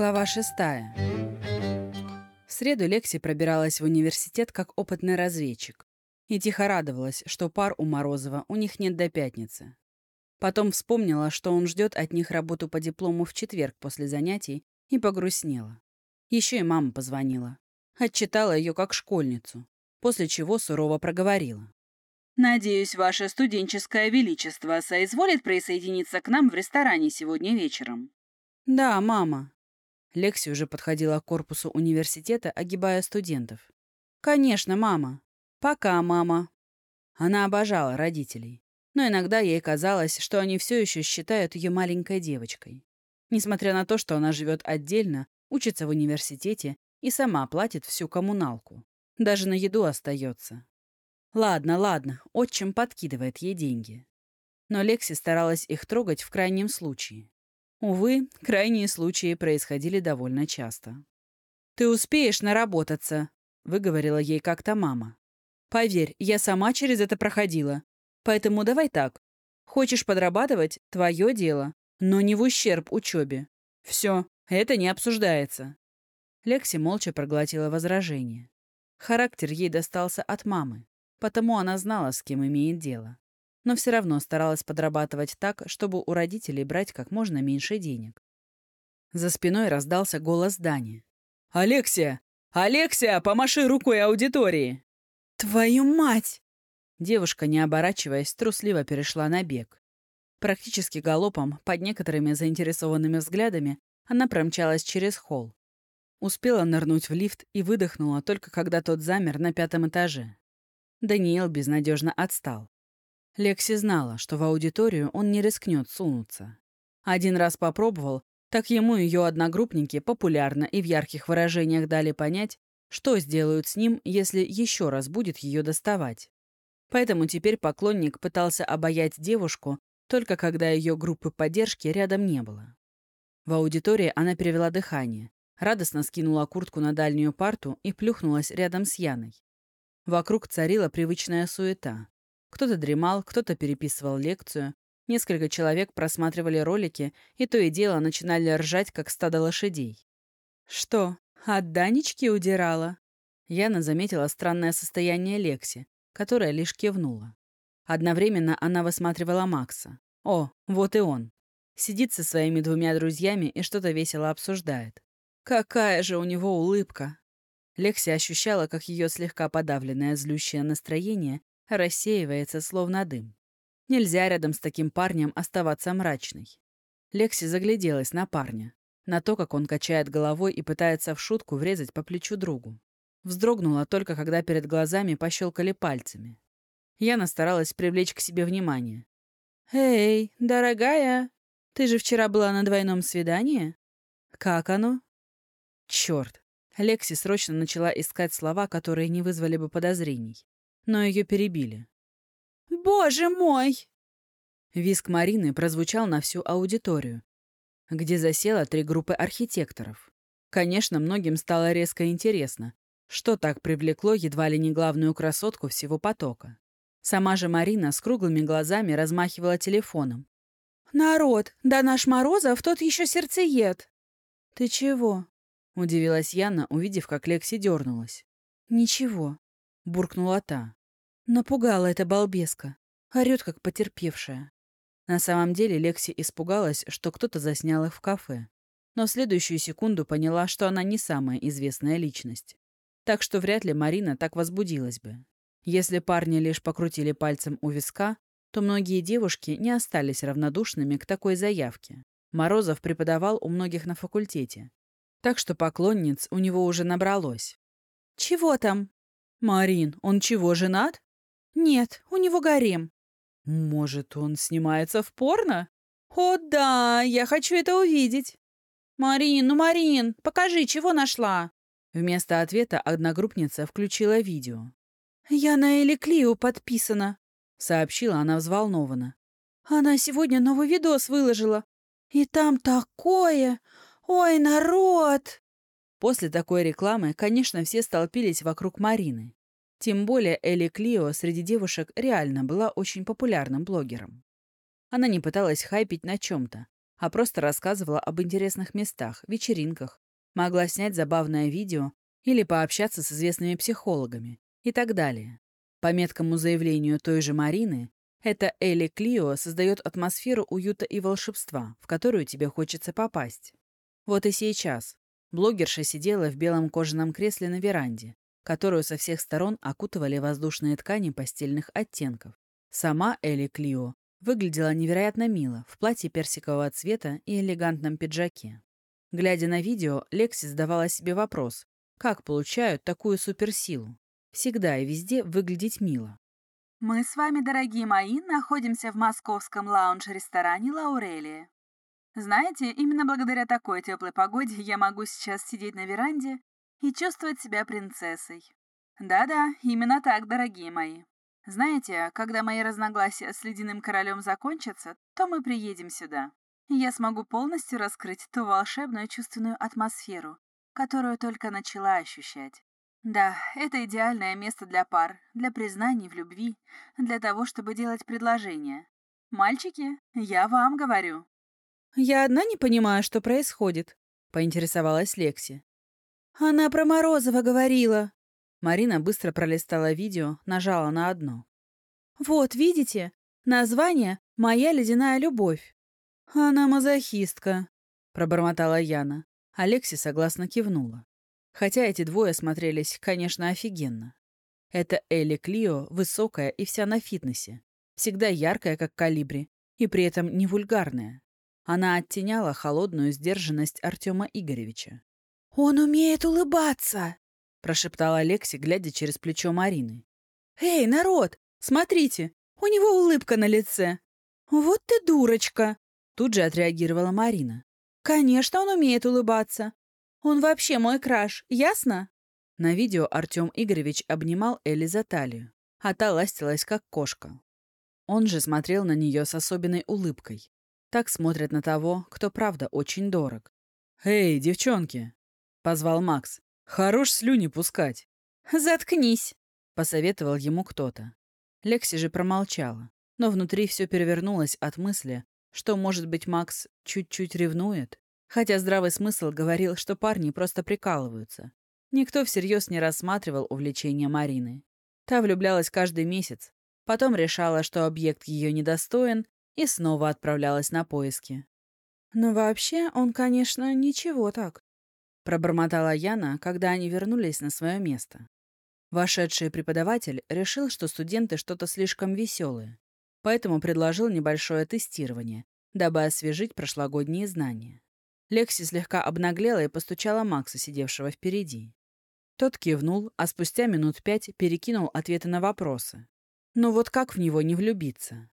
Глава шестая. В среду Лекси пробиралась в университет как опытный разведчик и тихо радовалась, что пар у Морозова у них нет до пятницы. Потом вспомнила, что он ждет от них работу по диплому в четверг после занятий, и погрустнела. Еще и мама позвонила. Отчитала ее как школьницу, после чего сурово проговорила. «Надеюсь, ваше студенческое величество соизволит присоединиться к нам в ресторане сегодня вечером». «Да, мама». Лекси уже подходила к корпусу университета, огибая студентов. «Конечно, мама. Пока, мама». Она обожала родителей, но иногда ей казалось, что они все еще считают ее маленькой девочкой. Несмотря на то, что она живет отдельно, учится в университете и сама платит всю коммуналку. Даже на еду остается. Ладно, ладно, отчим подкидывает ей деньги. Но Лекси старалась их трогать в крайнем случае. Увы, крайние случаи происходили довольно часто. «Ты успеешь наработаться», — выговорила ей как-то мама. «Поверь, я сама через это проходила. Поэтому давай так. Хочешь подрабатывать — твое дело, но не в ущерб учебе. Все, это не обсуждается». Лекси молча проглотила возражение. Характер ей достался от мамы потому она знала, с кем имеет дело. Но все равно старалась подрабатывать так, чтобы у родителей брать как можно меньше денег. За спиной раздался голос Дани. «Алексия! Алексия, помаши рукой аудитории!» «Твою мать!» Девушка, не оборачиваясь, трусливо перешла на бег. Практически галопом, под некоторыми заинтересованными взглядами, она промчалась через холл. Успела нырнуть в лифт и выдохнула только когда тот замер на пятом этаже. Даниэл безнадежно отстал. Лекси знала, что в аудиторию он не рискнет сунуться. Один раз попробовал, так ему ее одногруппники популярно и в ярких выражениях дали понять, что сделают с ним, если еще раз будет ее доставать. Поэтому теперь поклонник пытался обаять девушку, только когда ее группы поддержки рядом не было. В аудитории она перевела дыхание, радостно скинула куртку на дальнюю парту и плюхнулась рядом с Яной. Вокруг царила привычная суета. Кто-то дремал, кто-то переписывал лекцию, несколько человек просматривали ролики и то и дело начинали ржать, как стадо лошадей. «Что, от Данечки удирала?» Яна заметила странное состояние Лекси, которая лишь кивнула. Одновременно она высматривала Макса. О, вот и он. Сидит со своими двумя друзьями и что-то весело обсуждает. Какая же у него улыбка! Лекси ощущала, как ее слегка подавленное злющее настроение рассеивается, словно дым. Нельзя рядом с таким парнем оставаться мрачной. Лекси загляделась на парня, на то, как он качает головой и пытается в шутку врезать по плечу другу. Вздрогнула только, когда перед глазами пощелкали пальцами. Яна старалась привлечь к себе внимание. «Эй, дорогая, ты же вчера была на двойном свидании? Как оно?» «Черт, Лекси срочно начала искать слова, которые не вызвали бы подозрений. Но ее перебили. «Боже мой!» Виск Марины прозвучал на всю аудиторию, где засело три группы архитекторов. Конечно, многим стало резко интересно, что так привлекло едва ли не главную красотку всего потока. Сама же Марина с круглыми глазами размахивала телефоном. «Народ, да наш Морозов тот еще сердцеед!» «Ты чего?» — удивилась Яна, увидев, как Лекси дернулась. «Ничего», — буркнула та. Напугала эта балбеска. Орет, как потерпевшая. На самом деле Лекси испугалась, что кто-то заснял их в кафе. Но следующую секунду поняла, что она не самая известная личность. Так что вряд ли Марина так возбудилась бы. Если парни лишь покрутили пальцем у виска, то многие девушки не остались равнодушными к такой заявке. Морозов преподавал у многих на факультете, так что поклонниц у него уже набралось. «Чего там?» «Марин, он чего, женат?» «Нет, у него гарем». «Может, он снимается в порно?» «О да, я хочу это увидеть». «Марин, ну, Марин, покажи, чего нашла?» Вместо ответа одногруппница включила видео. «Я на Эли Клио подписана», — сообщила она взволнованно. «Она сегодня новый видос выложила. И там такое! «Ой, народ!» После такой рекламы, конечно, все столпились вокруг Марины. Тем более Элли Клио среди девушек реально была очень популярным блогером. Она не пыталась хайпить на чем-то, а просто рассказывала об интересных местах, вечеринках, могла снять забавное видео или пообщаться с известными психологами и так далее. По меткому заявлению той же Марины, эта Элли Клио создает атмосферу уюта и волшебства, в которую тебе хочется попасть. Вот и сейчас. Блогерша сидела в белом кожаном кресле на веранде, которую со всех сторон окутывали воздушные ткани постельных оттенков. Сама Элли Клио выглядела невероятно мило в платье персикового цвета и элегантном пиджаке. Глядя на видео, Лекси задавала себе вопрос, как получают такую суперсилу? Всегда и везде выглядеть мило. Мы с вами, дорогие мои, находимся в московском лаунж-ресторане «Лаурелия». Знаете, именно благодаря такой теплой погоде я могу сейчас сидеть на веранде и чувствовать себя принцессой. Да-да, именно так, дорогие мои. Знаете, когда мои разногласия с ледяным королем закончатся, то мы приедем сюда. И я смогу полностью раскрыть ту волшебную чувственную атмосферу, которую только начала ощущать. Да, это идеальное место для пар, для признаний в любви, для того, чтобы делать предложения. Мальчики, я вам говорю. Я одна не понимаю, что происходит, поинтересовалась Лекси. Она про Морозова говорила. Марина быстро пролистала видео, нажала на одно. Вот, видите? Название «Моя ледяная любовь». Она мазохистка, пробормотала Яна. Алекси согласно кивнула. Хотя эти двое смотрелись, конечно, офигенно. Это Элли Клио, высокая и вся на фитнесе. Всегда яркая, как калибри, и при этом не вульгарная. Она оттеняла холодную сдержанность Артема Игоревича. «Он умеет улыбаться!» — прошептала Лекси, глядя через плечо Марины. «Эй, народ, смотрите, у него улыбка на лице!» «Вот ты дурочка!» — тут же отреагировала Марина. «Конечно, он умеет улыбаться. Он вообще мой краш, ясно?» На видео Артем Игоревич обнимал Элли за талию, а та ластилась, как кошка. Он же смотрел на нее с особенной улыбкой. Так смотрят на того, кто правда очень дорог. «Эй, девчонки!» — позвал Макс. «Хорош слюни пускать!» «Заткнись!» — посоветовал ему кто-то. Лекси же промолчала, но внутри все перевернулось от мысли, что, может быть, Макс чуть-чуть ревнует. Хотя здравый смысл говорил, что парни просто прикалываются. Никто всерьез не рассматривал увлечение Марины. Та влюблялась каждый месяц, потом решала, что объект ее недостоин, и снова отправлялась на поиски. «Но вообще он, конечно, ничего так», — пробормотала Яна, когда они вернулись на свое место. Вошедший преподаватель решил, что студенты что-то слишком веселые, поэтому предложил небольшое тестирование, дабы освежить прошлогодние знания. Лекси слегка обнаглела и постучала Макса, сидевшего впереди. Тот кивнул, а спустя минут пять перекинул ответы на вопросы. Но вот как в него не влюбиться?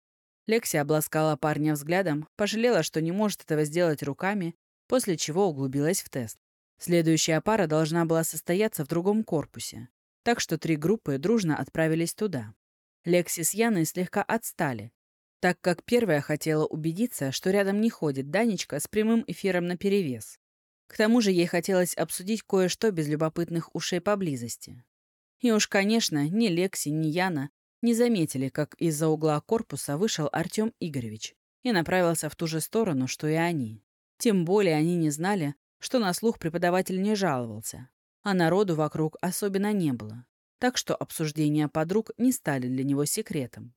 Лекси обласкала парня взглядом, пожалела, что не может этого сделать руками, после чего углубилась в тест. Следующая пара должна была состояться в другом корпусе, так что три группы дружно отправились туда. Лекси с Яной слегка отстали, так как первая хотела убедиться, что рядом не ходит Данечка с прямым эфиром наперевес. К тому же ей хотелось обсудить кое-что без любопытных ушей поблизости. И уж, конечно, ни Лекси, ни Яна не заметили, как из-за угла корпуса вышел Артем Игоревич и направился в ту же сторону, что и они. Тем более они не знали, что на слух преподаватель не жаловался, а народу вокруг особенно не было, так что обсуждения подруг не стали для него секретом.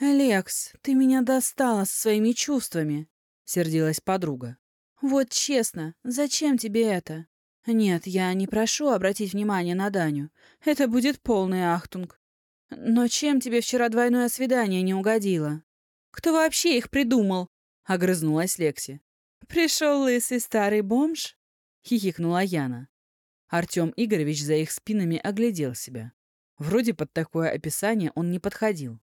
«Лекс, ты меня достала со своими чувствами», — сердилась подруга. «Вот честно, зачем тебе это? Нет, я не прошу обратить внимание на Даню. Это будет полный ахтунг. Но чем тебе вчера двойное свидание не угодило? Кто вообще их придумал?» — огрызнулась Лекси. «Пришел лысый старый бомж?» — хихикнула Яна. Артем Игоревич за их спинами оглядел себя. Вроде под такое описание он не подходил.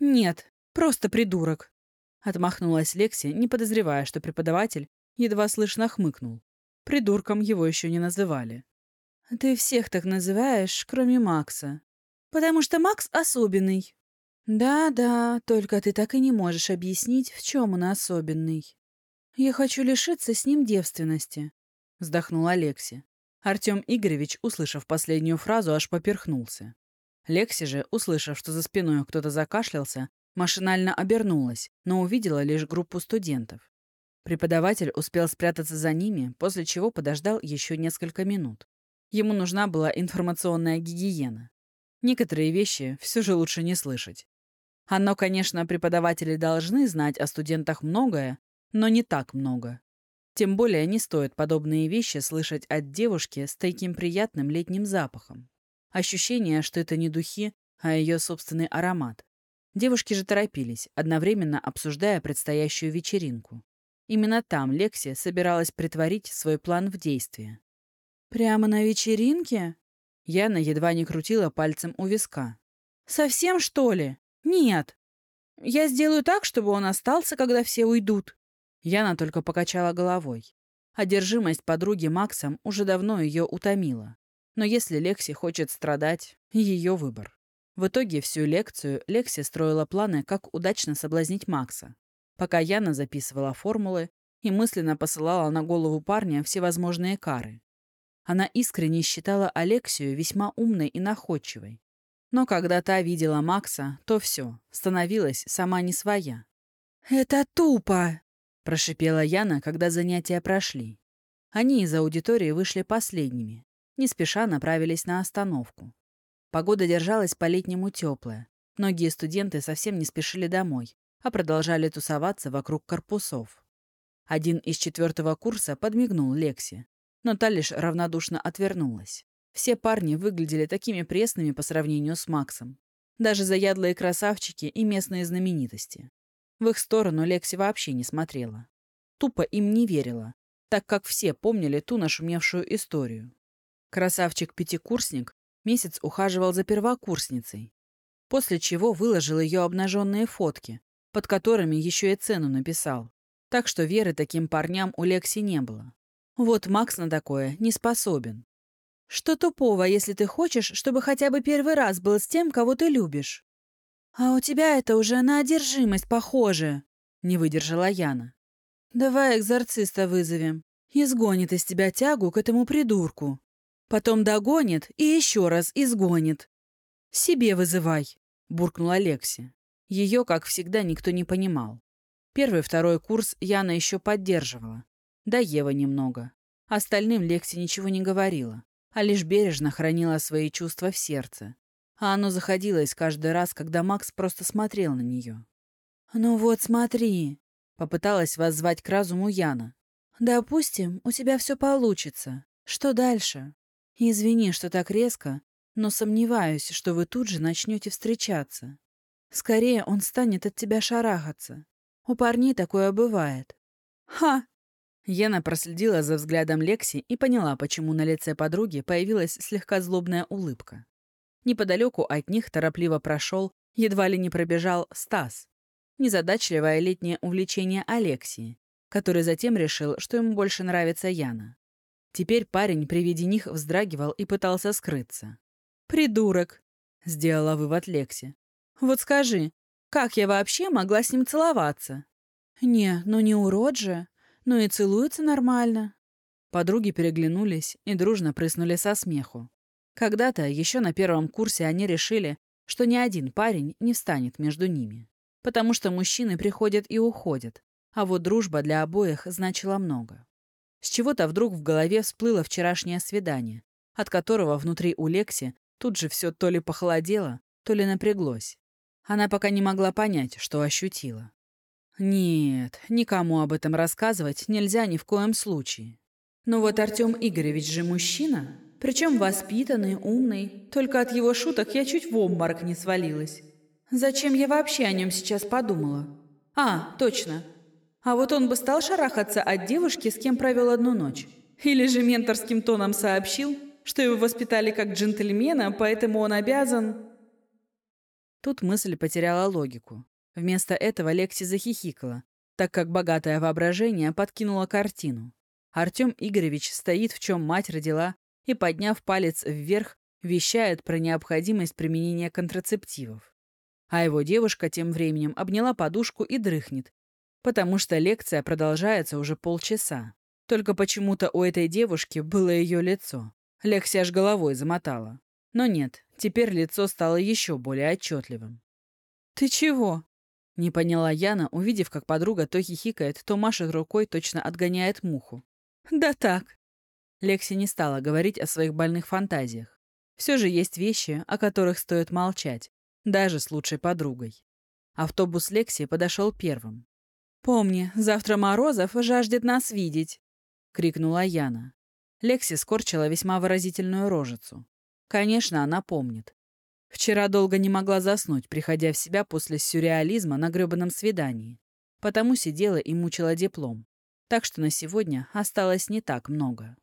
«Нет, просто придурок», — отмахнулась Лекси, не подозревая, что преподаватель едва слышно хмыкнул. Придурком его еще не называли. «Ты всех так называешь, кроме Макса. Потому что Макс особенный». «Да-да, только ты так и не можешь объяснить, в чем он особенный». «Я хочу лишиться с ним девственности», — вздохнул Алекси. Артем Игоревич, услышав последнюю фразу, аж поперхнулся. Лекси же, услышав, что за спиной кто-то закашлялся, машинально обернулась, но увидела лишь группу студентов. Преподаватель успел спрятаться за ними, после чего подождал еще несколько минут. Ему нужна была информационная гигиена. Некоторые вещи все же лучше не слышать. Оно, конечно, преподаватели должны знать о студентах многое, но не так много. Тем более не стоит подобные вещи слышать от девушки с таким приятным летним запахом. Ощущение, что это не духи, а ее собственный аромат. Девушки же торопились, одновременно обсуждая предстоящую вечеринку. Именно там Лекси собиралась притворить свой план в действие. «Прямо на вечеринке?» Яна едва не крутила пальцем у виска. «Совсем, что ли? Нет. Я сделаю так, чтобы он остался, когда все уйдут». Яна только покачала головой. Одержимость подруги Максом уже давно ее утомила. Но если Лекси хочет страдать, ее выбор. В итоге всю лекцию Лекси строила планы, как удачно соблазнить Макса. Пока Яна записывала формулы и мысленно посылала на голову парня всевозможные кары. Она искренне считала Алексию весьма умной и находчивой. Но когда та видела Макса, то все, становилась сама не своя. «Это тупо!» – прошипела Яна, когда занятия прошли. Они из аудитории вышли последними. Не спеша направились на остановку. Погода держалась по-летнему теплая. Многие студенты совсем не спешили домой, а продолжали тусоваться вокруг корпусов. Один из четвертого курса подмигнул Лекси, но та лишь равнодушно отвернулась. Все парни выглядели такими пресными по сравнению с Максом. Даже заядлые красавчики и местные знаменитости. В их сторону Лекси вообще не смотрела. Тупо им не верила, так как все помнили ту нашумевшую историю. Красавчик-пятикурсник месяц ухаживал за первокурсницей, после чего выложил ее обнаженные фотки, под которыми еще и цену написал. Так что веры таким парням у Лекси не было. Вот Макс на такое не способен. Что тупого, если ты хочешь, чтобы хотя бы первый раз был с тем, кого ты любишь? А у тебя это уже на одержимость похоже, не выдержала Яна. Давай экзорциста вызовем. Изгонит из тебя тягу к этому придурку. Потом догонит и еще раз изгонит. Себе вызывай, буркнула Лекси. Ее, как всегда, никто не понимал. Первый-второй курс Яна еще поддерживала. Да Ева немного. Остальным Лекси ничего не говорила, а лишь бережно хранила свои чувства в сердце. А оно заходилось каждый раз, когда Макс просто смотрел на нее. «Ну вот смотри», — попыталась воззвать к разуму Яна. «Допустим, у тебя все получится. Что дальше? Извини, что так резко, но сомневаюсь, что вы тут же начнете встречаться. Скорее он станет от тебя шарахаться. У парней такое бывает. Ха! Яна проследила за взглядом Лекси и поняла, почему на лице подруги появилась слегка злобная улыбка. Неподалеку от них торопливо прошел, едва ли не пробежал, Стас. Незадачливое летнее увлечение Алексии, который затем решил, что ему больше нравится Яна. Теперь парень при виде них вздрагивал и пытался скрыться. «Придурок!» — сделала вывод Лекси. Вот скажи, как я вообще могла с ним целоваться? Не, ну не урод же. Ну и целуется нормально. Подруги переглянулись и дружно прыснули со смеху. Когда-то, еще на первом курсе, они решили, что ни один парень не встанет между ними. Потому что мужчины приходят и уходят, а вот дружба для обоих значила много. С чего-то вдруг в голове всплыло вчерашнее свидание, от которого внутри у Лекси тут же все то ли похолодело, то ли напряглось. Она пока не могла понять, что ощутила. Нет, никому об этом рассказывать нельзя ни в коем случае. Но вот Артем Игоревич же мужчина, причем воспитанный, умный. Только от его шуток я чуть в обморок не свалилась. Зачем я вообще о нем сейчас подумала? А, точно. А вот он бы стал шарахаться от девушки, с кем провел одну ночь. Или же менторским тоном сообщил, что его воспитали как джентльмена, поэтому он обязан... Тут мысль потеряла логику. Вместо этого Лекси захихикала, так как богатое воображение подкинуло картину. Артем Игоревич стоит, в чем мать родила, и, подняв палец вверх, вещает про необходимость применения контрацептивов. А его девушка тем временем обняла подушку и дрыхнет, потому что лекция продолжается уже полчаса. Только почему-то у этой девушки было ее лицо. Лекси аж головой замотала. Но нет, теперь лицо стало еще более отчетливым. «Ты чего?» Не поняла Яна, увидев, как подруга то хихикает, то машет рукой, точно отгоняет муху. «Да так». Лекси не стала говорить о своих больных фантазиях. Все же есть вещи, о которых стоит молчать, даже с лучшей подругой. Автобус Лекси подошел первым. «Помни, завтра Морозов жаждет нас видеть», — крикнула Яна. Лекси скорчила весьма выразительную рожицу. Конечно, она помнит. Вчера долго не могла заснуть, приходя в себя после сюрреализма на грёбаном свидании. Потому сидела и мучила диплом. Так что на сегодня осталось не так много.